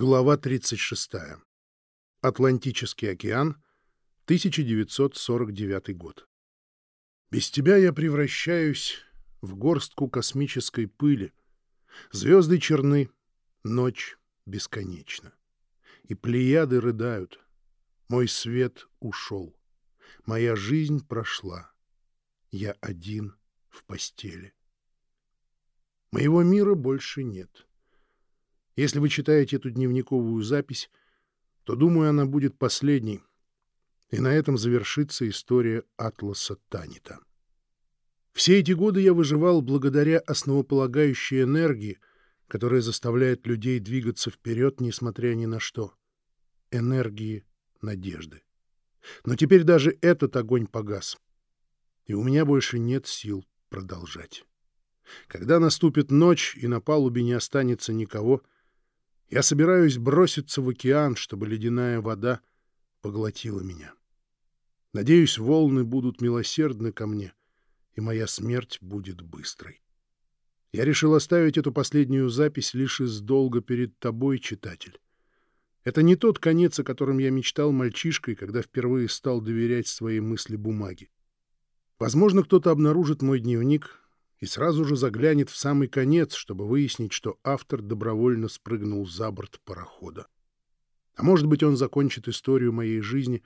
Глава 36. Атлантический океан, 1949 год. Без тебя я превращаюсь в горстку космической пыли. Звезды черны, ночь бесконечна. И плеяды рыдают. Мой свет ушел. Моя жизнь прошла. Я один в постели. Моего мира больше нет. — если вы читаете эту дневниковую запись, то, думаю, она будет последней, и на этом завершится история Атласа Танита. Все эти годы я выживал благодаря основополагающей энергии, которая заставляет людей двигаться вперед, несмотря ни на что. Энергии надежды. Но теперь даже этот огонь погас, и у меня больше нет сил продолжать. Когда наступит ночь и на палубе не останется никого — я собираюсь броситься в океан, чтобы ледяная вода поглотила меня. Надеюсь, волны будут милосердны ко мне, и моя смерть будет быстрой. Я решил оставить эту последнюю запись лишь из долга перед тобой, читатель. Это не тот конец, о котором я мечтал мальчишкой, когда впервые стал доверять своей мысли бумаге. Возможно, кто-то обнаружит мой дневник и сразу же заглянет в самый конец, чтобы выяснить, что автор добровольно спрыгнул за борт парохода. А может быть, он закончит историю моей жизни,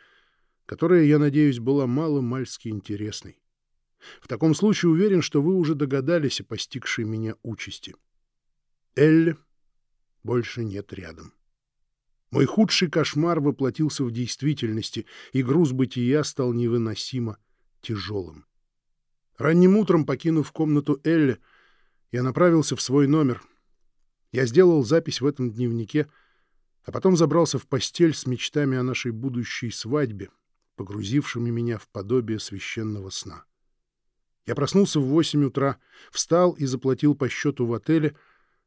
которая, я надеюсь, была мало-мальски интересной. В таком случае уверен, что вы уже догадались о постигшей меня участи. Элли больше нет рядом. Мой худший кошмар воплотился в действительности, и груз бытия стал невыносимо тяжелым. Ранним утром, покинув комнату Элли, я направился в свой номер. Я сделал запись в этом дневнике, а потом забрался в постель с мечтами о нашей будущей свадьбе, погрузившими меня в подобие священного сна. Я проснулся в восемь утра, встал и заплатил по счету в отеле,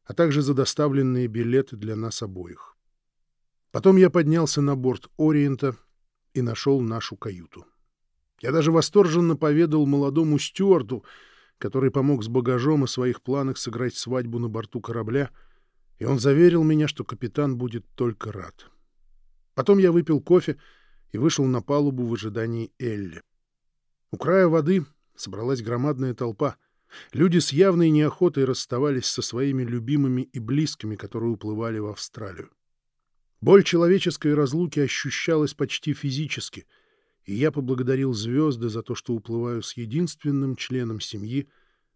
а также за доставленные билеты для нас обоих. Потом я поднялся на борт Ориента и нашел нашу каюту. Я даже восторженно поведал молодому стюарду, который помог с багажом и своих планах сыграть свадьбу на борту корабля, и он заверил меня, что капитан будет только рад. Потом я выпил кофе и вышел на палубу в ожидании Элли. У края воды собралась громадная толпа. Люди с явной неохотой расставались со своими любимыми и близкими, которые уплывали в Австралию. Боль человеческой разлуки ощущалась почти физически — и я поблагодарил звезды за то, что уплываю с единственным членом семьи,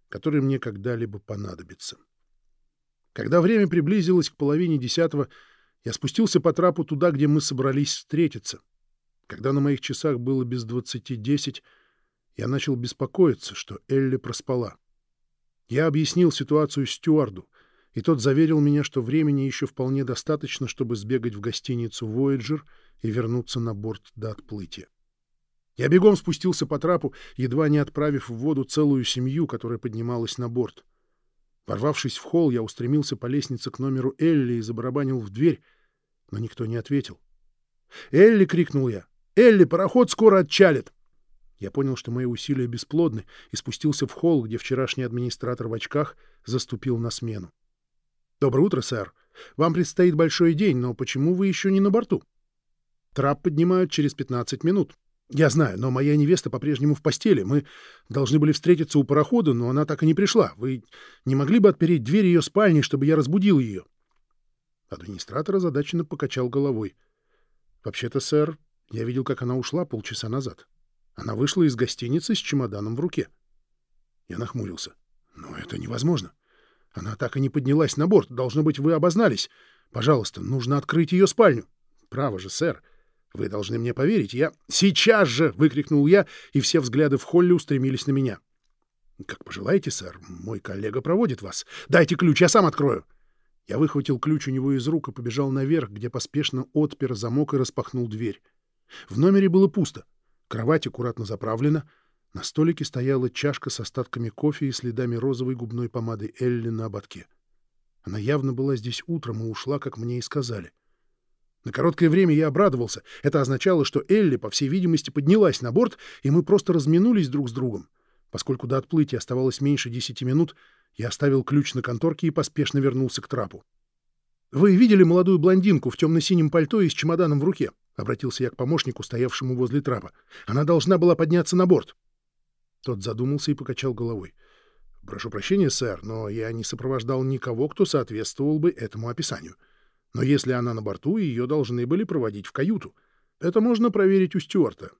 который мне когда-либо понадобится. Когда время приблизилось к половине десятого, я спустился по трапу туда, где мы собрались встретиться. Когда на моих часах было без двадцати десять, я начал беспокоиться, что Элли проспала. Я объяснил ситуацию стюарду, и тот заверил меня, что времени еще вполне достаточно, чтобы сбегать в гостиницу «Вояджер» и вернуться на борт до отплытия. Я бегом спустился по трапу, едва не отправив в воду целую семью, которая поднималась на борт. Ворвавшись в холл, я устремился по лестнице к номеру Элли и забарабанил в дверь, но никто не ответил. «Элли!» — крикнул я. «Элли, пароход скоро отчалит!» Я понял, что мои усилия бесплодны, и спустился в холл, где вчерашний администратор в очках заступил на смену. «Доброе утро, сэр. Вам предстоит большой день, но почему вы еще не на борту?» «Трап поднимают через 15 минут. «Я знаю, но моя невеста по-прежнему в постели. Мы должны были встретиться у парохода, но она так и не пришла. Вы не могли бы отпереть дверь ее спальни, чтобы я разбудил ее?» Администратор озадаченно покачал головой. «Вообще-то, сэр, я видел, как она ушла полчаса назад. Она вышла из гостиницы с чемоданом в руке». Я нахмурился. «Но это невозможно. Она так и не поднялась на борт. Должно быть, вы обознались. Пожалуйста, нужно открыть ее спальню». «Право же, сэр. Вы должны мне поверить. Я... Сейчас же! — выкрикнул я, и все взгляды в холле устремились на меня. — Как пожелаете, сэр. Мой коллега проводит вас. Дайте ключ, я сам открою. Я выхватил ключ у него из рук и побежал наверх, где поспешно отпер замок и распахнул дверь. В номере было пусто. Кровать аккуратно заправлена. На столике стояла чашка с остатками кофе и следами розовой губной помады Элли на ободке. Она явно была здесь утром и ушла, как мне и сказали. На короткое время я обрадовался. Это означало, что Элли, по всей видимости, поднялась на борт, и мы просто разминулись друг с другом. Поскольку до отплытия оставалось меньше десяти минут, я оставил ключ на конторке и поспешно вернулся к трапу. «Вы видели молодую блондинку в темно-синем пальто и с чемоданом в руке?» — обратился я к помощнику, стоявшему возле трапа. «Она должна была подняться на борт». Тот задумался и покачал головой. «Прошу прощения, сэр, но я не сопровождал никого, кто соответствовал бы этому описанию. Но если она на борту, ее должны были проводить в каюту. Это можно проверить у Стюарта.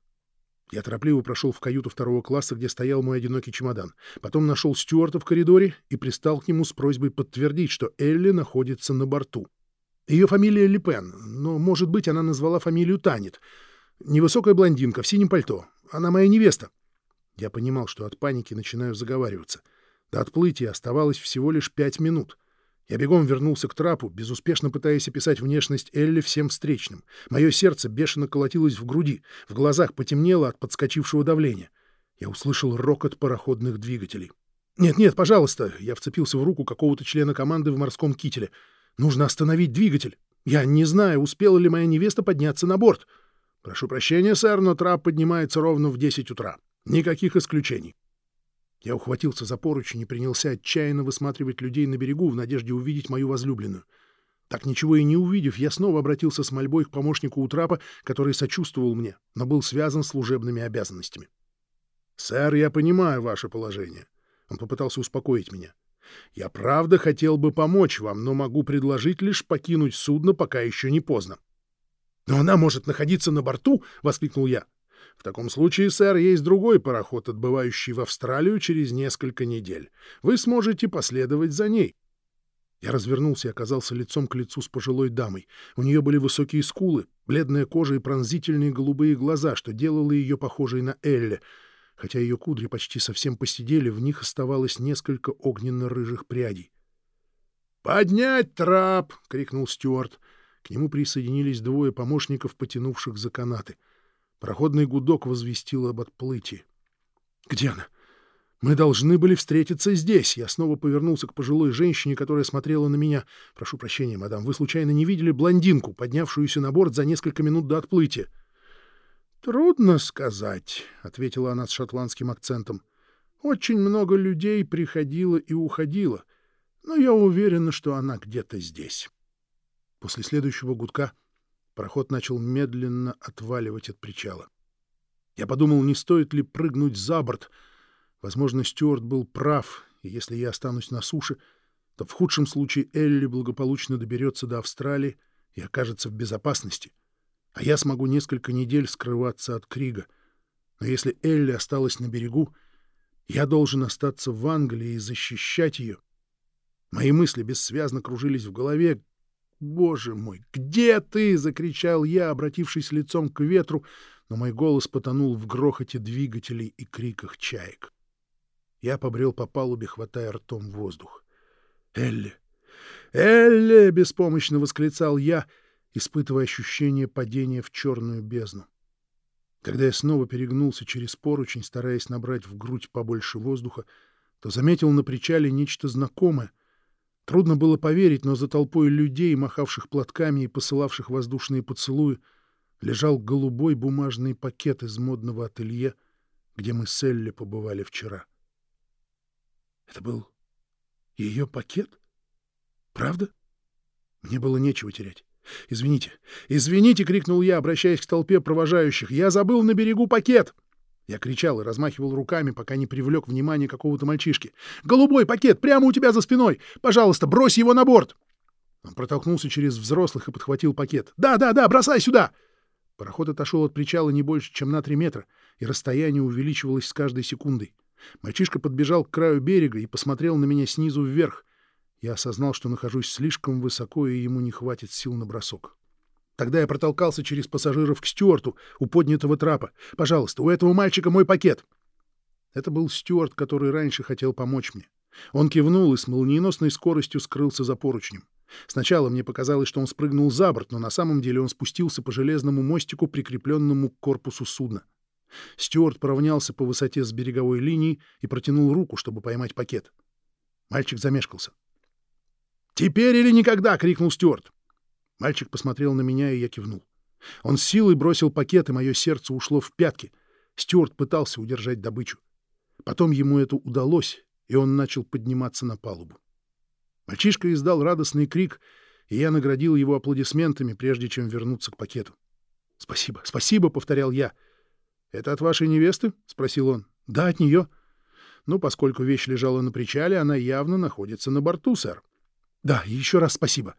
Я торопливо прошел в каюту второго класса, где стоял мой одинокий чемодан. Потом нашел Стюарта в коридоре и пристал к нему с просьбой подтвердить, что Элли находится на борту. Ее фамилия Липен, но, может быть, она назвала фамилию Танет. Невысокая блондинка в синем пальто. Она моя невеста. Я понимал, что от паники начинаю заговариваться. До отплытия оставалось всего лишь пять минут. Я бегом вернулся к трапу, безуспешно пытаясь описать внешность Элли всем встречным. Мое сердце бешено колотилось в груди, в глазах потемнело от подскочившего давления. Я услышал рокот пароходных двигателей. «Нет-нет, пожалуйста!» Я вцепился в руку какого-то члена команды в морском кителе. «Нужно остановить двигатель. Я не знаю, успела ли моя невеста подняться на борт. Прошу прощения, сэр, но трап поднимается ровно в 10 утра. Никаких исключений. Я ухватился за поручень и принялся отчаянно высматривать людей на берегу в надежде увидеть мою возлюбленную. Так ничего и не увидев, я снова обратился с мольбой к помощнику у трапа, который сочувствовал мне, но был связан служебными обязанностями. «Сэр, я понимаю ваше положение». Он попытался успокоить меня. «Я правда хотел бы помочь вам, но могу предложить лишь покинуть судно, пока еще не поздно». «Но она может находиться на борту!» — воскликнул я. В таком случае, сэр, есть другой пароход, отбывающий в Австралию через несколько недель. Вы сможете последовать за ней. Я развернулся и оказался лицом к лицу с пожилой дамой. У нее были высокие скулы, бледная кожа и пронзительные голубые глаза, что делало ее похожей на Элли. Хотя ее кудри почти совсем посидели, в них оставалось несколько огненно-рыжих прядей. «Поднять трап!» — крикнул Стюарт. К нему присоединились двое помощников, потянувших за канаты — Проходный гудок возвестил об отплытии. «Где она? Мы должны были встретиться здесь!» Я снова повернулся к пожилой женщине, которая смотрела на меня. «Прошу прощения, мадам, вы случайно не видели блондинку, поднявшуюся на борт за несколько минут до отплытия?» «Трудно сказать», — ответила она с шотландским акцентом. «Очень много людей приходило и уходило, но я уверена, что она где-то здесь». После следующего гудка Пароход начал медленно отваливать от причала. Я подумал, не стоит ли прыгнуть за борт. Возможно, Стюарт был прав, и если я останусь на суше, то в худшем случае Элли благополучно доберется до Австралии и окажется в безопасности, а я смогу несколько недель скрываться от Крига. Но если Элли осталась на берегу, я должен остаться в Англии и защищать ее. Мои мысли бессвязно кружились в голове, «Боже мой, где ты?» — закричал я, обратившись лицом к ветру, но мой голос потонул в грохоте двигателей и криках чаек. Я побрел по палубе, хватая ртом воздух. «Элли! Элли!» — беспомощно восклицал я, испытывая ощущение падения в черную бездну. Когда я снова перегнулся через поручень, стараясь набрать в грудь побольше воздуха, то заметил на причале нечто знакомое, Трудно было поверить, но за толпой людей, махавших платками и посылавших воздушные поцелуи, лежал голубой бумажный пакет из модного ателье, где мы с Элли побывали вчера. Это был ее пакет? Правда? Мне было нечего терять. «Извините, извините!» — крикнул я, обращаясь к толпе провожающих. «Я забыл на берегу пакет!» Я кричал и размахивал руками, пока не привлек внимание какого-то мальчишки. «Голубой пакет прямо у тебя за спиной! Пожалуйста, брось его на борт!» Он протолкнулся через взрослых и подхватил пакет. «Да, да, да, бросай сюда!» Пароход отошел от причала не больше, чем на три метра, и расстояние увеличивалось с каждой секундой. Мальчишка подбежал к краю берега и посмотрел на меня снизу вверх. Я осознал, что нахожусь слишком высоко, и ему не хватит сил на бросок. Тогда я протолкался через пассажиров к Стюарту у поднятого трапа. «Пожалуйста, у этого мальчика мой пакет!» Это был Стюарт, который раньше хотел помочь мне. Он кивнул и с молниеносной скоростью скрылся за поручнем. Сначала мне показалось, что он спрыгнул за борт, но на самом деле он спустился по железному мостику, прикрепленному к корпусу судна. Стюарт поравнялся по высоте с береговой линией и протянул руку, чтобы поймать пакет. Мальчик замешкался. «Теперь или никогда!» — крикнул Стюарт. Мальчик посмотрел на меня, и я кивнул. Он силой бросил пакет, и мое сердце ушло в пятки. Стюарт пытался удержать добычу. Потом ему это удалось, и он начал подниматься на палубу. Мальчишка издал радостный крик, и я наградил его аплодисментами, прежде чем вернуться к пакету. «Спасибо, спасибо», — повторял я. «Это от вашей невесты?» — спросил он. «Да, от нее». «Ну, поскольку вещь лежала на причале, она явно находится на борту, сэр». «Да, еще раз спасибо».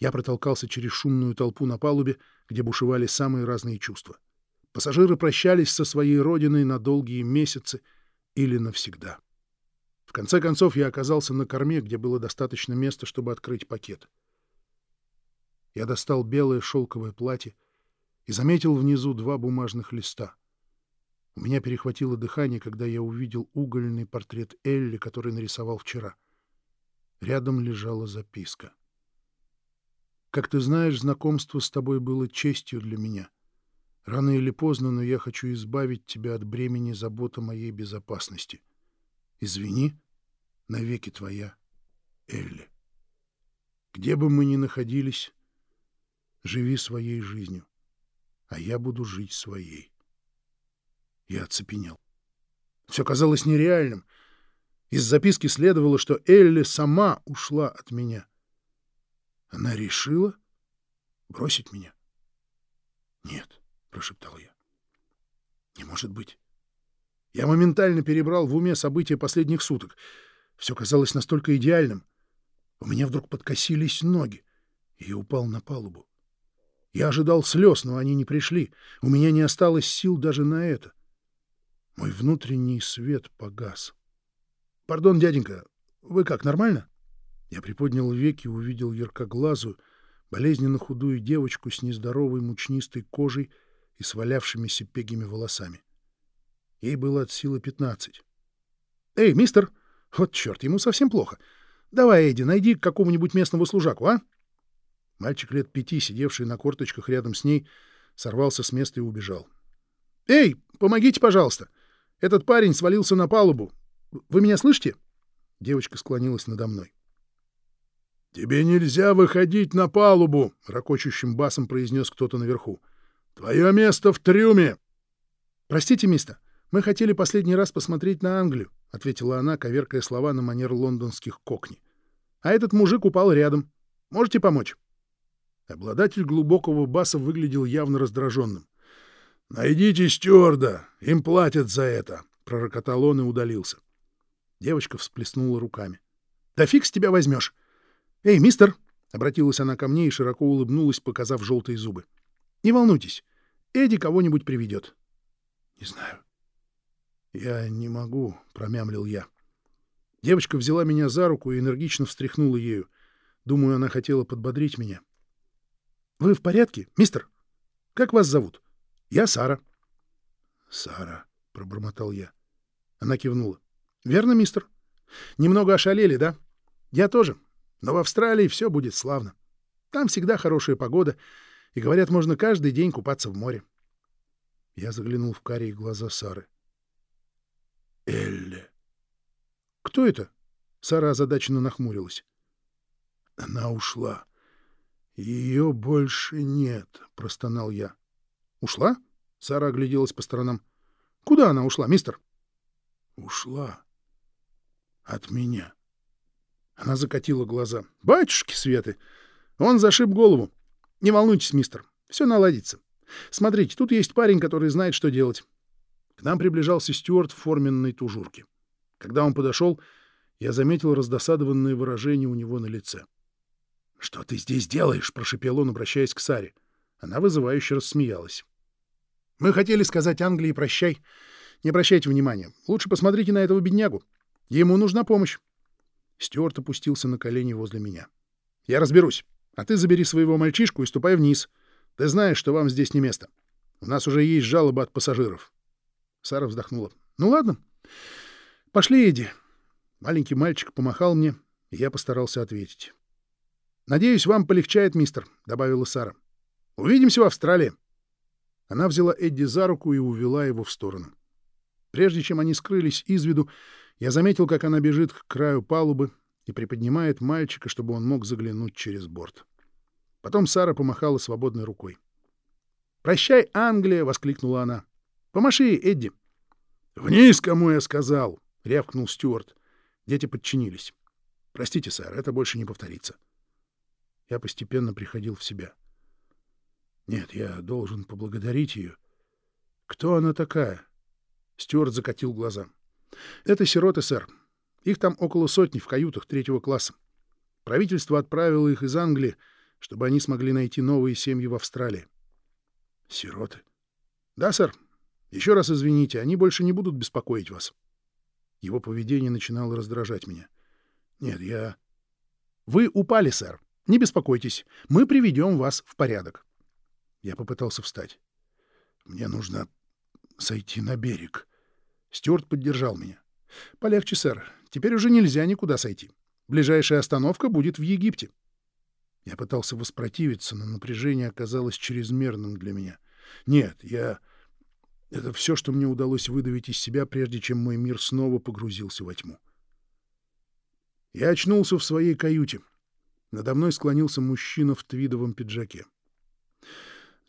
Я протолкался через шумную толпу на палубе, где бушевали самые разные чувства. Пассажиры прощались со своей родиной на долгие месяцы или навсегда. В конце концов, я оказался на корме, где было достаточно места, чтобы открыть пакет. Я достал белое шелковое платье и заметил внизу два бумажных листа. У меня перехватило дыхание, когда я увидел угольный портрет Элли, который нарисовал вчера. Рядом лежала записка. «Как ты знаешь, знакомство с тобой было честью для меня. Рано или поздно, но я хочу избавить тебя от бремени заботы моей безопасности. Извини, навеки твоя, Элли. Где бы мы ни находились, живи своей жизнью, а я буду жить своей». Я оцепенел. Все казалось нереальным. Из записки следовало, что Элли сама ушла от меня. Она решила бросить меня. «Нет», — прошептал я. «Не может быть». Я моментально перебрал в уме события последних суток. Все казалось настолько идеальным. У меня вдруг подкосились ноги, и я упал на палубу. Я ожидал слез, но они не пришли. У меня не осталось сил даже на это. Мой внутренний свет погас. — Пардон, дяденька, вы как, нормально? Я приподнял веки и увидел яркоглазую, болезненно худую девочку с нездоровой мучнистой кожей и свалявшимися пегими волосами. Ей было от силы пятнадцать. — Эй, мистер! Вот черт, ему совсем плохо. Давай, Эдди, найди какого-нибудь местного служаку, а? Мальчик лет пяти, сидевший на корточках рядом с ней, сорвался с места и убежал. — Эй, помогите, пожалуйста! Этот парень свалился на палубу. Вы меня слышите? Девочка склонилась надо мной. — Тебе нельзя выходить на палубу, — ракочущим басом произнес кто-то наверху. — Твое место в трюме. — Простите, мистер, мы хотели последний раз посмотреть на Англию, — ответила она, коверкая слова на манер лондонских кокни. — А этот мужик упал рядом. Можете помочь? Обладатель глубокого баса выглядел явно раздраженным. «Найдите стюарда, им платят за это», — пророкотал он и удалился. Девочка всплеснула руками. «Да фиг с тебя возьмешь!» «Эй, мистер!» — обратилась она ко мне и широко улыбнулась, показав желтые зубы. «Не волнуйтесь, Эдди кого-нибудь приведет». «Не знаю». «Я не могу», — промямлил я. Девочка взяла меня за руку и энергично встряхнула ею. Думаю, она хотела подбодрить меня. «Вы в порядке, мистер? Как вас зовут?» Я Сара. Сара, пробормотал я. Она кивнула. Верно, мистер? Немного ошалели, да? Я тоже. Но в Австралии все будет славно. Там всегда хорошая погода, и, говорят, можно каждый день купаться в море. Я заглянул в карие глаза Сары. Элли. Кто это? Сара озадаченно нахмурилась. Она ушла. Ее больше нет, простонал я. «Ушла?» — Сара огляделась по сторонам. «Куда она ушла, мистер?» «Ушла. От меня». Она закатила глаза. «Батюшки Светы! Он зашиб голову. Не волнуйтесь, мистер, все наладится. Смотрите, тут есть парень, который знает, что делать». К нам приближался Стюарт в форменной тужурке. Когда он подошел, я заметил раздосадованное выражение у него на лице. «Что ты здесь делаешь?» — прошепел он, обращаясь к Саре. Она вызывающе рассмеялась. «Мы хотели сказать Англии прощай. Не обращайте внимания. Лучше посмотрите на этого беднягу. Ему нужна помощь». Стюарт опустился на колени возле меня. «Я разберусь. А ты забери своего мальчишку и ступай вниз. Ты знаешь, что вам здесь не место. У нас уже есть жалоба от пассажиров». Сара вздохнула. «Ну ладно. Пошли, Эдди». Маленький мальчик помахал мне, и я постарался ответить. «Надеюсь, вам полегчает, мистер», — добавила Сара. Увидимся в Австралии. Она взяла Эдди за руку и увела его в сторону. Прежде чем они скрылись из виду, я заметил, как она бежит к краю палубы и приподнимает мальчика, чтобы он мог заглянуть через борт. Потом Сара помахала свободной рукой. «Прощай, Англия!» — воскликнула она. «Помаши, Эдди!» «Вниз, кому я сказал!» — рявкнул Стюарт. Дети подчинились. «Простите, сэр, это больше не повторится». Я постепенно приходил в себя. Нет, я должен поблагодарить ее. Кто она такая? Стюарт закатил глаза. Это сироты, сэр. Их там около сотни в каютах третьего класса. Правительство отправило их из Англии, чтобы они смогли найти новые семьи в Австралии. Сироты? Да, сэр. Еще раз извините, они больше не будут беспокоить вас. Его поведение начинало раздражать меня. Нет, я... Вы упали, сэр. Не беспокойтесь. Мы приведем вас в порядок. Я попытался встать. Мне нужно сойти на берег. Стюарт поддержал меня. Полегче, сэр. Теперь уже нельзя никуда сойти. Ближайшая остановка будет в Египте. Я пытался воспротивиться, но напряжение оказалось чрезмерным для меня. Нет, я... Это все, что мне удалось выдавить из себя, прежде чем мой мир снова погрузился во тьму. Я очнулся в своей каюте. Надо мной склонился мужчина в твидовом пиджаке.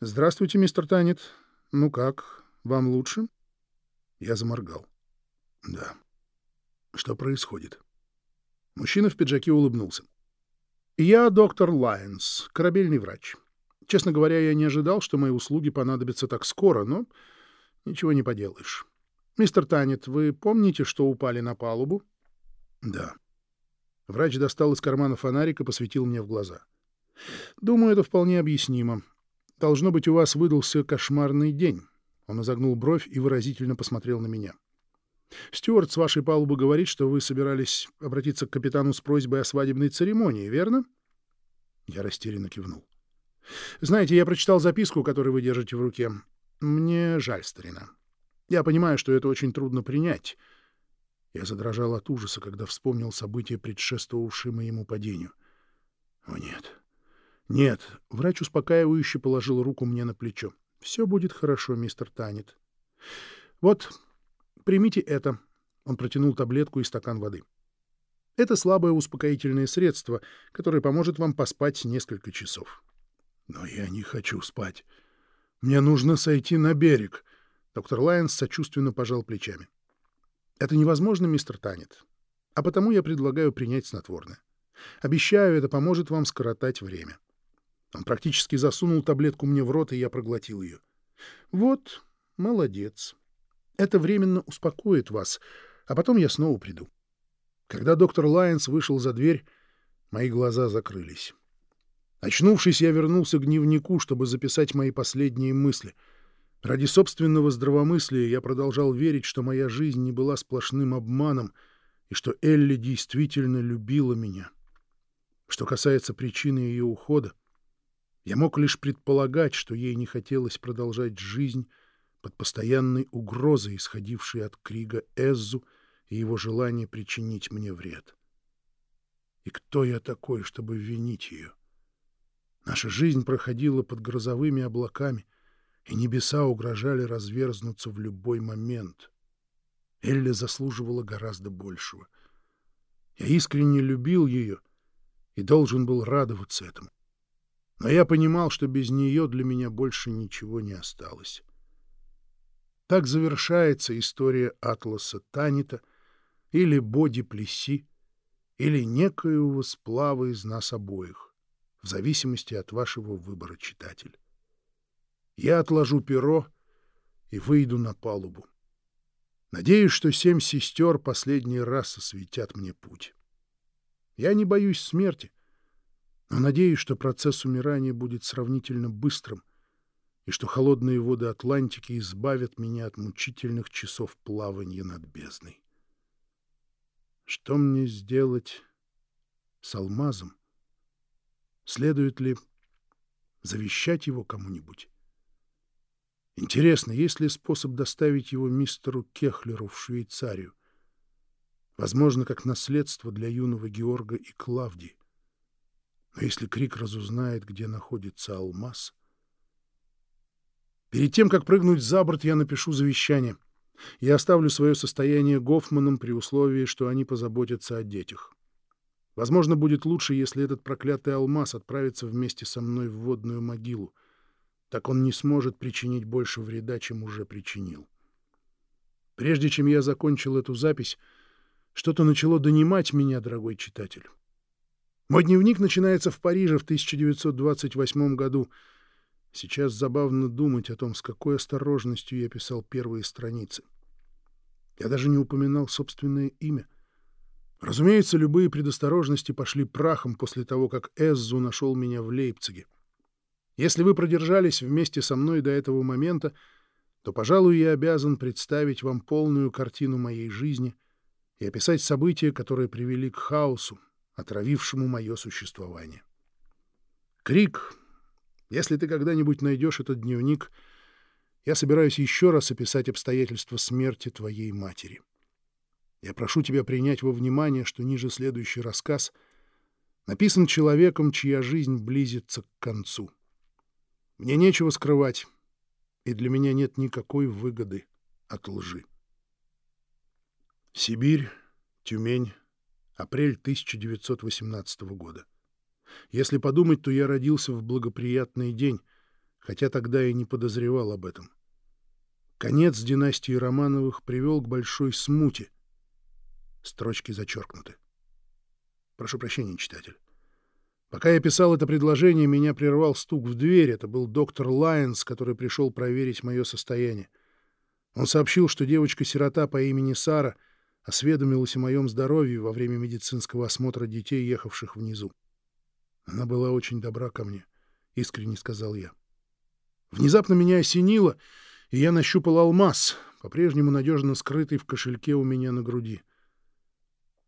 «Здравствуйте, мистер Танет. Ну как, вам лучше?» Я заморгал. «Да. Что происходит?» Мужчина в пиджаке улыбнулся. «Я доктор Лайенс, корабельный врач. Честно говоря, я не ожидал, что мои услуги понадобятся так скоро, но Ничего не поделаешь. Мистер Танет, вы помните, что упали на палубу? Да. Врач достал из кармана фонарик и посветил мне в глаза. Думаю, это вполне объяснимо. Должно быть, у вас выдался кошмарный день. Он изогнул бровь и выразительно посмотрел на меня. Стюарт с вашей палубы говорит, что вы собирались обратиться к капитану с просьбой о свадебной церемонии, верно? Я растерянно кивнул. Знаете, я прочитал записку, которую вы держите в руке. Мне жаль, старина. Я понимаю, что это очень трудно принять. Я задрожал от ужаса, когда вспомнил события, предшествовавшие моему падению. О, нет. Нет. Врач успокаивающе положил руку мне на плечо. Все будет хорошо, мистер Танет. Вот, примите это. Он протянул таблетку и стакан воды. Это слабое успокоительное средство, которое поможет вам поспать несколько часов. Но я не хочу спать. Мне нужно сойти на берег. Доктор Лайонс сочувственно пожал плечами. Это невозможно, мистер Танет. А потому я предлагаю принять снотворное. Обещаю, это поможет вам скоротать время. Он практически засунул таблетку мне в рот, и я проглотил ее. Вот, молодец. Это временно успокоит вас, а потом я снова приду. Когда доктор Лайонс вышел за дверь, мои глаза закрылись. Очнувшись, я вернулся к дневнику, чтобы записать мои последние мысли. Ради собственного здравомыслия я продолжал верить, что моя жизнь не была сплошным обманом и что Элли действительно любила меня. Что касается причины ее ухода, я мог лишь предполагать, что ей не хотелось продолжать жизнь под постоянной угрозой, исходившей от Крига Эззу и его желания причинить мне вред. И кто я такой, чтобы винить ее? Наша жизнь проходила под грозовыми облаками, и небеса угрожали разверзнуться в любой момент. Элли заслуживала гораздо большего. Я искренне любил ее и должен был радоваться этому. Но я понимал, что без нее для меня больше ничего не осталось. Так завершается история Атласа Танита или Боди Плеси, или некоего сплава из нас обоих в зависимости от вашего выбора, читатель. Я отложу перо и выйду на палубу. Надеюсь, что семь сестер последний раз осветят мне путь. Я не боюсь смерти, но надеюсь, что процесс умирания будет сравнительно быстрым и что холодные воды Атлантики избавят меня от мучительных часов плавания над бездной. Что мне сделать с алмазом? Следует ли завещать его кому-нибудь? Интересно, есть ли способ доставить его мистеру Кехлеру в Швейцарию? Возможно, как наследство для юного Георга и Клавдии. Но если Крик разузнает, где находится алмаз... Перед тем, как прыгнуть за борт, я напишу завещание. Я оставлю свое состояние Гофманам при условии, что они позаботятся о детях. Возможно, будет лучше, если этот проклятый алмаз отправится вместе со мной в водную могилу. Так он не сможет причинить больше вреда, чем уже причинил. Прежде чем я закончил эту запись, что-то начало донимать меня, дорогой читатель. Мой дневник начинается в Париже в 1928 году. Сейчас забавно думать о том, с какой осторожностью я писал первые страницы. Я даже не упоминал собственное имя. Разумеется, любые предосторожности пошли прахом после того, как Эззу нашел меня в Лейпциге. Если вы продержались вместе со мной до этого момента, то, пожалуй, я обязан представить вам полную картину моей жизни и описать события, которые привели к хаосу, отравившему мое существование. Крик. Если ты когда-нибудь найдешь этот дневник, я собираюсь еще раз описать обстоятельства смерти твоей матери. Я прошу тебя принять во внимание, что ниже следующий рассказ написан человеком, чья жизнь близится к концу. Мне нечего скрывать, и для меня нет никакой выгоды от лжи. Сибирь, Тюмень, апрель 1918 года. Если подумать, то я родился в благоприятный день, хотя тогда и не подозревал об этом. Конец династии Романовых привел к большой смуте. Строчки зачеркнуты. Прошу прощения, читатель. Пока я писал это предложение, меня прервал стук в дверь. Это был доктор Лайенс, который пришел проверить мое состояние. Он сообщил, что девочка-сирота по имени Сара осведомилась о моем здоровье во время медицинского осмотра детей, ехавших внизу. Она была очень добра ко мне, — искренне сказал я. Внезапно меня осенило, и я нащупал алмаз, по-прежнему надежно скрытый в кошельке у меня на груди.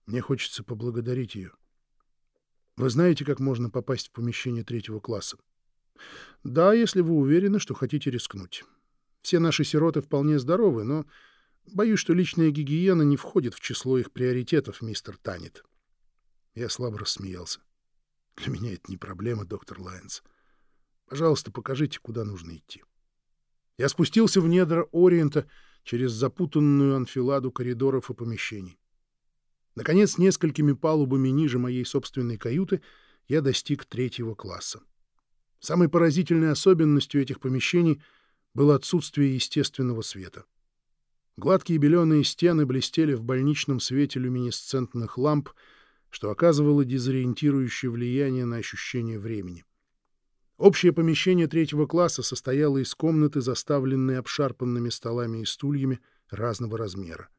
Мне хочется поблагодарить ее. Вы знаете, как можно попасть в помещение третьего класса? Да, если вы уверены, что хотите рискнуть. Все наши сироты вполне здоровы, но боюсь, что личная гигиена не входит в число их приоритетов, мистер Танет. Я слабо рассмеялся. Для меня это не проблема, доктор Лайнс. Пожалуйста, покажите, куда нужно идти. Я спустился в недра Ориента через запутанную анфиладу коридоров и помещений. Наконец, несколькими палубами ниже моей собственной каюты я достиг третьего класса. Самой поразительной особенностью этих помещений было отсутствие естественного света. Гладкие беленые стены блестели в больничном свете люминесцентных ламп, что оказывало дезориентирующее влияние на ощущение времени. Общее помещение третьего класса состояло из комнаты, заставленной обшарпанными столами и стульями разного размера.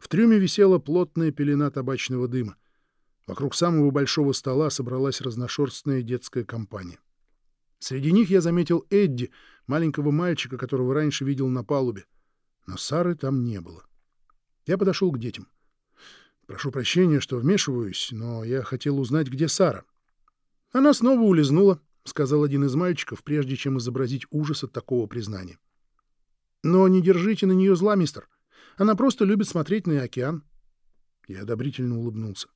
В трюме висела плотная пелена табачного дыма. Вокруг самого большого стола собралась разношерстная детская компания. Среди них я заметил Эдди, маленького мальчика, которого раньше видел на палубе. Но Сары там не было. Я подошел к детям. Прошу прощения, что вмешиваюсь, но я хотел узнать, где Сара. Она снова улизнула, — сказал один из мальчиков, прежде чем изобразить ужас от такого признания. Но не держите на нее зла, мистер. Она просто любит смотреть на океан. Я одобрительно улыбнулся.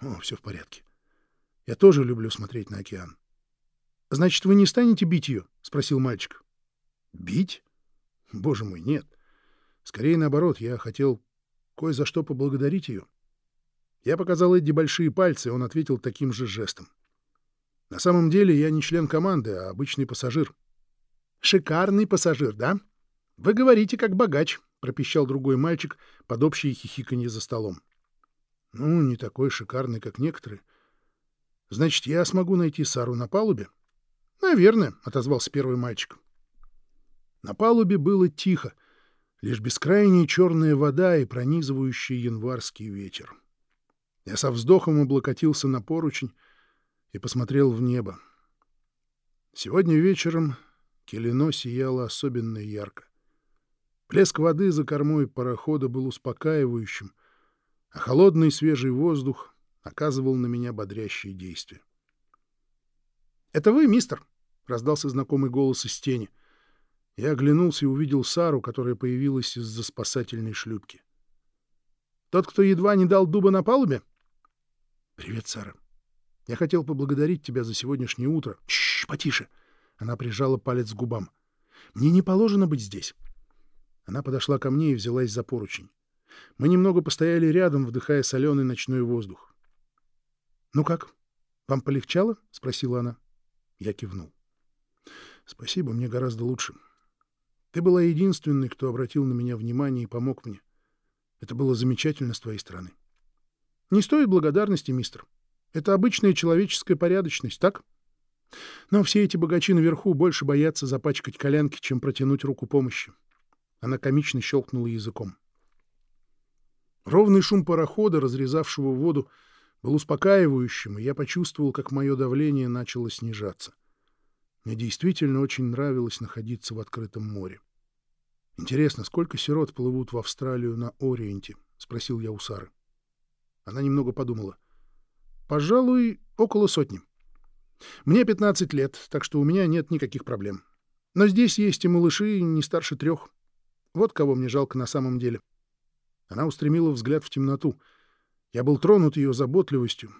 О, все в порядке. Я тоже люблю смотреть на океан. — Значит, вы не станете бить ее? — спросил мальчик. — Бить? Боже мой, нет. Скорее наоборот, я хотел кое за что поблагодарить ее. Я показал Эдди большие пальцы, и он ответил таким же жестом. На самом деле я не член команды, а обычный пассажир. — Шикарный пассажир, да? Вы говорите как богач, — пропищал другой мальчик под общее хихиканье за столом. — Ну, не такой шикарный, как некоторые. — Значит, я смогу найти Сару на палубе? — Наверное, — отозвался первый мальчик. На палубе было тихо, лишь бескрайняя черная вода и пронизывающий январский ветер. Я со вздохом облокотился на поручень и посмотрел в небо. Сегодня вечером Келено сияло особенно ярко. Плеск воды за кормой парохода был успокаивающим, а холодный свежий воздух оказывал на меня бодрящие действия. «Это вы, мистер?» — раздался знакомый голос из тени. Я оглянулся и увидел Сару, которая появилась из-за спасательной шлюпки. «Тот, кто едва не дал дуба на палубе?» «Привет, Сара. Я хотел поблагодарить тебя за сегодняшнее утро». «Чш, потише!» — она прижала палец к губам. «Мне не положено быть здесь. Она подошла ко мне и взялась за поручень. Мы немного постояли рядом, вдыхая соленый ночной воздух. — Ну как, вам полегчало? — спросила она. Я кивнул. — Спасибо, мне гораздо лучше. Ты была единственной, кто обратил на меня внимание и помог мне. Это было замечательно с твоей стороны. — Не стоит благодарности, мистер. Это обычная человеческая порядочность, так? Но все эти богачи наверху больше боятся запачкать колянки, чем протянуть руку помощи. Она комично щелкнула языком. Ровный шум парохода, разрезавшего воду, был успокаивающим, и я почувствовал, как мое давление начало снижаться. Мне действительно очень нравилось находиться в открытом море. «Интересно, сколько сирот плывут в Австралию на Ориенте?» — спросил я у Сары. Она немного подумала. «Пожалуй, около сотни. Мне 15 лет, так что у меня нет никаких проблем. Но здесь есть и малыши не старше трех. Вот кого мне жалко на самом деле». Она устремила взгляд в темноту. Я был тронут ее заботливостью.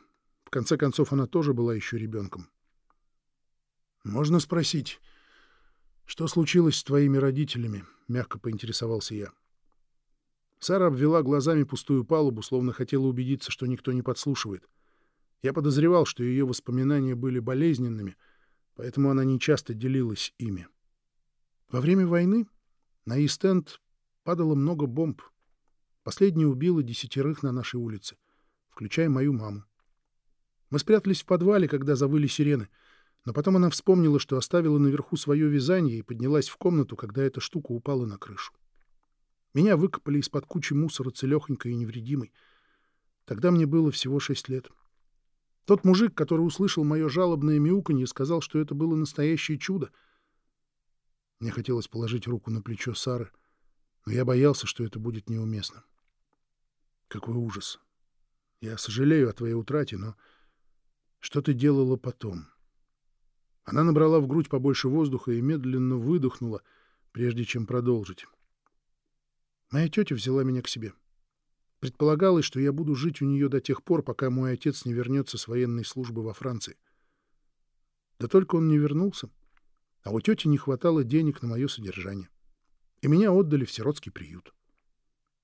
В конце концов, она тоже была еще ребенком. «Можно спросить, что случилось с твоими родителями?» — мягко поинтересовался я. Сара обвела глазами пустую палубу, словно хотела убедиться, что никто не подслушивает. Я подозревал, что ее воспоминания были болезненными, поэтому она нечасто делилась ими. Во время войны на Истенд падало много бомб. Последняя убила десятерых на нашей улице, включая мою маму. Мы спрятались в подвале, когда завыли сирены, но потом она вспомнила, что оставила наверху свое вязание и поднялась в комнату, когда эта штука упала на крышу. Меня выкопали из-под кучи мусора целехонькой и невредимой. Тогда мне было всего шесть лет. Тот мужик, который услышал мое жалобное мяуканье, сказал, что это было настоящее чудо. Мне хотелось положить руку на плечо Сары, но я боялся, что это будет неуместно. Какой ужас! Я сожалею о твоей утрате, но что ты делала потом? Она набрала в грудь побольше воздуха и медленно выдохнула, прежде чем продолжить. Моя тетя взяла меня к себе. Предполагалось, что я буду жить у нее до тех пор, пока мой отец не вернется с военной службы во Франции. Да только он не вернулся, а у тети не хватало денег на мое содержание. И меня отдали в сиротский приют.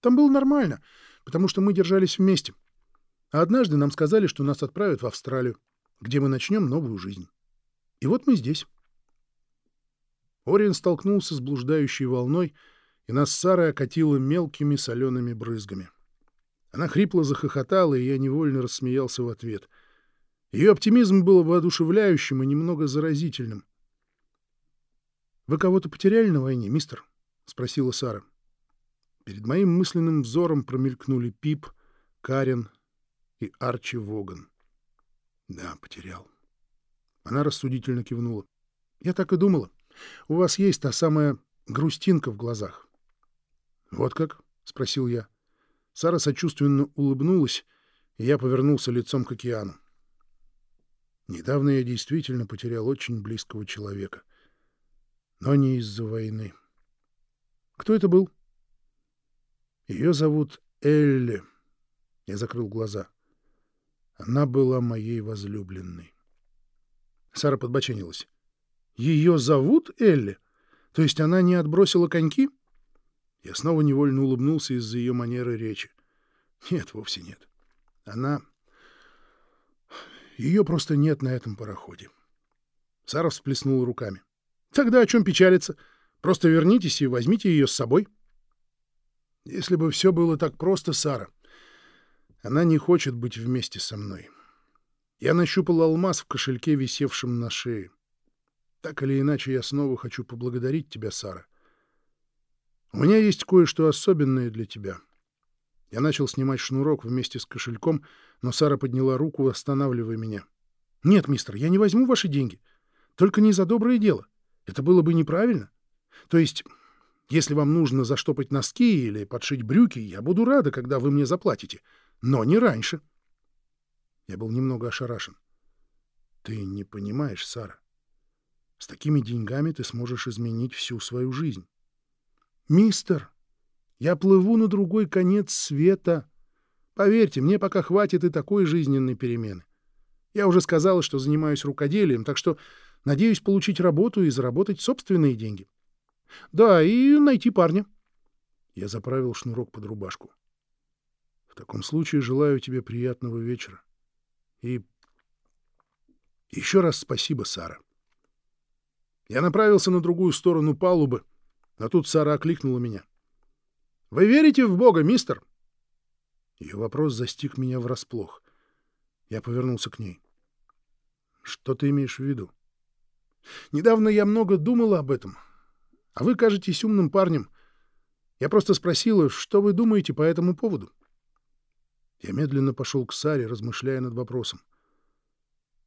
Там было нормально, потому что мы держались вместе. А однажды нам сказали, что нас отправят в Австралию, где мы начнем новую жизнь. И вот мы здесь. Ориен столкнулся с блуждающей волной — и нас Сара окатила мелкими солеными брызгами. Она хрипло захохотала, и я невольно рассмеялся в ответ. Ее оптимизм был воодушевляющим и немного заразительным. «Вы кого-то потеряли на войне, мистер?» — спросила Сара. Перед моим мысленным взором промелькнули Пип, Карен и Арчи Воган. «Да, потерял». Она рассудительно кивнула. «Я так и думала. У вас есть та самая грустинка в глазах. «Вот как?» — спросил я. Сара сочувственно улыбнулась, и я повернулся лицом к океану. Недавно я действительно потерял очень близкого человека. Но не из-за войны. Кто это был? Ее зовут Элли. Я закрыл глаза. Она была моей возлюбленной. Сара подбоченилась. Ее зовут Элли? То есть она не отбросила коньки? — я снова невольно улыбнулся из-за ее манеры речи. Нет, вовсе нет. Она... Ее просто нет на этом пароходе. Сара всплеснула руками. Тогда о чем печалиться? Просто вернитесь и возьмите ее с собой. Если бы все было так просто, Сара. Она не хочет быть вместе со мной. Я нащупал алмаз в кошельке, висевшем на шее. Так или иначе, я снова хочу поблагодарить тебя, Сара. У меня есть кое-что особенное для тебя. Я начал снимать шнурок вместе с кошельком, но Сара подняла руку, останавливая меня. «Нет, мистер, я не возьму ваши деньги. Только не за доброе дело. Это было бы неправильно. То есть, если вам нужно заштопать носки или подшить брюки, я буду рада, когда вы мне заплатите. Но не раньше». Я был немного ошарашен. «Ты не понимаешь, Сара. С такими деньгами ты сможешь изменить всю свою жизнь. «Мистер, я плыву на другой конец света. Поверьте, мне пока хватит и такой жизненной перемены. Я уже сказала, что занимаюсь рукоделием, так что надеюсь получить работу и заработать собственные деньги. Да, и найти парня». Я заправил шнурок под рубашку. «В таком случае желаю тебе приятного вечера. И еще раз спасибо, Сара». Я направился на другую сторону палубы, а тут Сара окликнула меня. «Вы верите в Бога, мистер?» Ее вопрос застиг меня врасплох. Я повернулся к ней. Что ты имеешь в виду? Недавно я много думала об этом. А вы кажетесь умным парнем. Я просто спросила, что вы думаете по этому поводу. Я медленно пошел к Саре, размышляя над вопросом.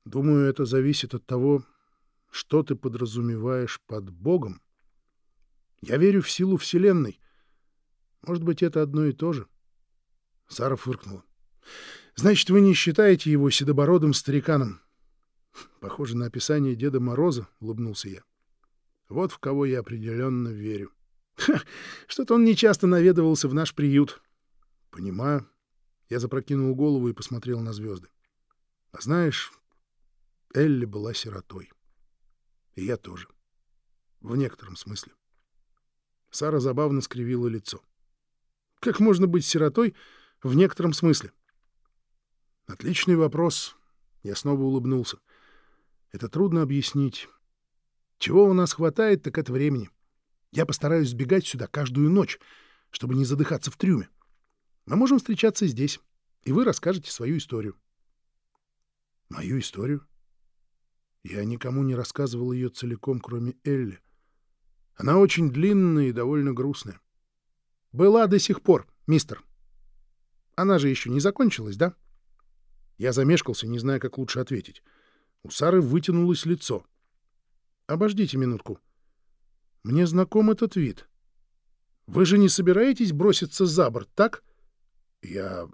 Думаю, это зависит от того, что ты подразумеваешь под Богом. Я верю в силу Вселенной. Может быть, это одно и то же. Сара фыркнула. Значит, вы не считаете его седобородым стариканом? Похоже на описание Деда Мороза, улыбнулся я. Вот в кого я определенно верю. Что-то он нечасто наведывался в наш приют. Понимаю. Я запрокинул голову и посмотрел на звезды. А знаешь, Элли была сиротой. И я тоже. В некотором смысле. Сара забавно скривила лицо. Как можно быть сиротой в некотором смысле? Отличный вопрос. Я снова улыбнулся. Это трудно объяснить. Чего у нас хватает, так это времени. Я постараюсь сбегать сюда каждую ночь, чтобы не задыхаться в трюме. Мы можем встречаться здесь, и вы расскажете свою историю. Мою историю? Я никому не рассказывал ее целиком, кроме Элли. Она очень длинная и довольно грустная. Была до сих пор, мистер. Она же еще не закончилась, да? Я замешкался, не зная, как лучше ответить. У Сары вытянулось лицо. Обождите минутку. Мне знаком этот вид. Вы же не собираетесь броситься за борт, так? Я...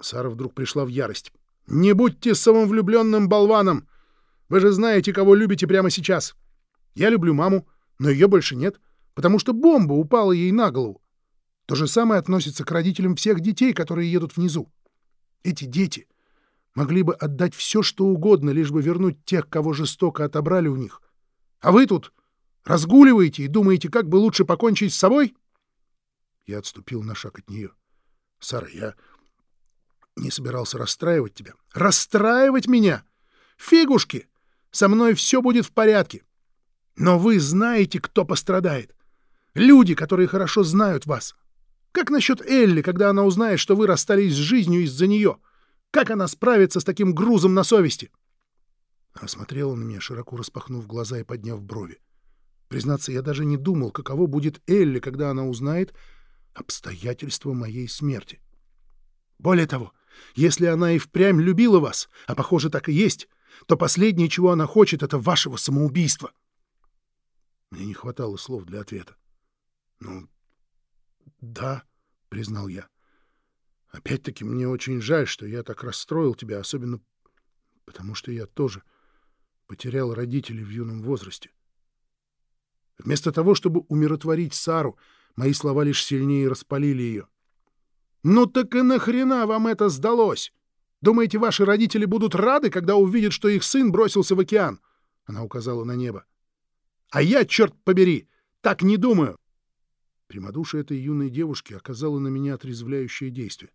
Сара вдруг пришла в ярость. «Не будьте самовлюбленным болваном! Вы же знаете, кого любите прямо сейчас. Я люблю маму, но ее больше нет, потому что бомба упала ей на голову. То же самое относится к родителям всех детей, которые едут внизу. Эти дети могли бы отдать все, что угодно, лишь бы вернуть тех, кого жестоко отобрали у них. А вы тут разгуливаете и думаете, как бы лучше покончить с собой? Я отступил на шаг от нее. — Сара, я не собирался расстраивать тебя. — Расстраивать меня? Фигушки! Со мной все будет в порядке. Но вы знаете, кто пострадает. Люди, которые хорошо знают вас. Как насчет Элли, когда она узнает, что вы расстались с жизнью из-за нее? Как она справится с таким грузом на совести? Она смотрела на меня, широко распахнув глаза и подняв брови. Признаться, я даже не думал, каково будет Элли, когда она узнает обстоятельства моей смерти. Более того, если она и впрямь любила вас, а похоже так и есть, то последнее, чего она хочет, — это вашего самоубийства. Мне не хватало слов для ответа. — Ну, да, — признал я. Опять-таки, мне очень жаль, что я так расстроил тебя, особенно потому что я тоже потерял родителей в юном возрасте. Вместо того, чтобы умиротворить Сару, мои слова лишь сильнее распалили ее. «Ну так и нахрена вам это сдалось? Думаете, ваши родители будут рады, когда увидят, что их сын бросился в океан?» Она указала на небо. «А я, черт побери, так не думаю!» Прямодушие этой юной девушки оказало на меня отрезвляющее действие.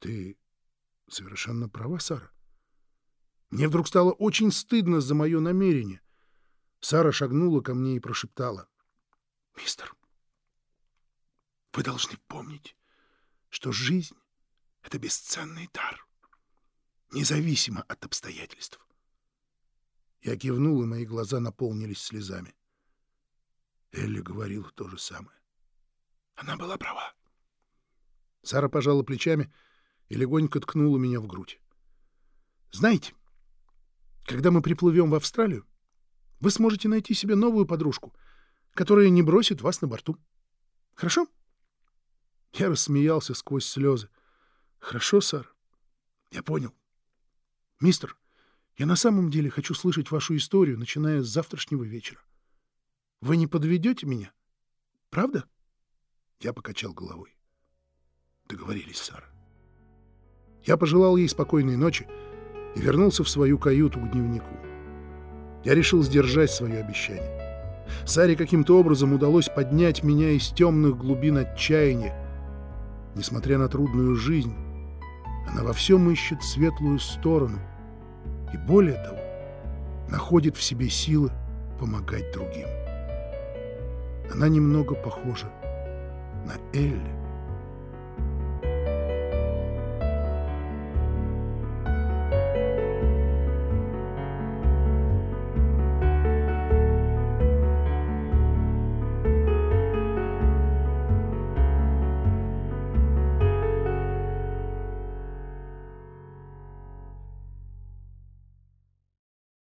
«Ты совершенно права, Сара. Мне вдруг стало очень стыдно за мое намерение. Сара шагнула ко мне и прошептала. — Мистер, вы должны помнить, что жизнь — это бесценный дар, независимо от обстоятельств. Я кивнул, и мои глаза наполнились слезами. Элли говорила то же самое. Она была права. Сара пожала плечами и легонько ткнула меня в грудь. «Знаете, когда мы приплывем в Австралию, вы сможете найти себе новую подружку, которая не бросит вас на борту. Хорошо?» Я рассмеялся сквозь слезы. «Хорошо, сэр. Я понял. Мистер, я на самом деле хочу слышать вашу историю, начиная с завтрашнего вечера. Вы не подведете меня? Правда?» Я покачал головой. Договорились, Сара. Я пожелал ей спокойной ночи и вернулся в свою каюту к дневнику. Я решил сдержать свое обещание. Саре каким-то образом удалось поднять меня из темных глубин отчаяния, Несмотря на трудную жизнь, она во всем ищет светлую сторону и, более того, находит в себе силы помогать другим. Она немного похожа на Элли.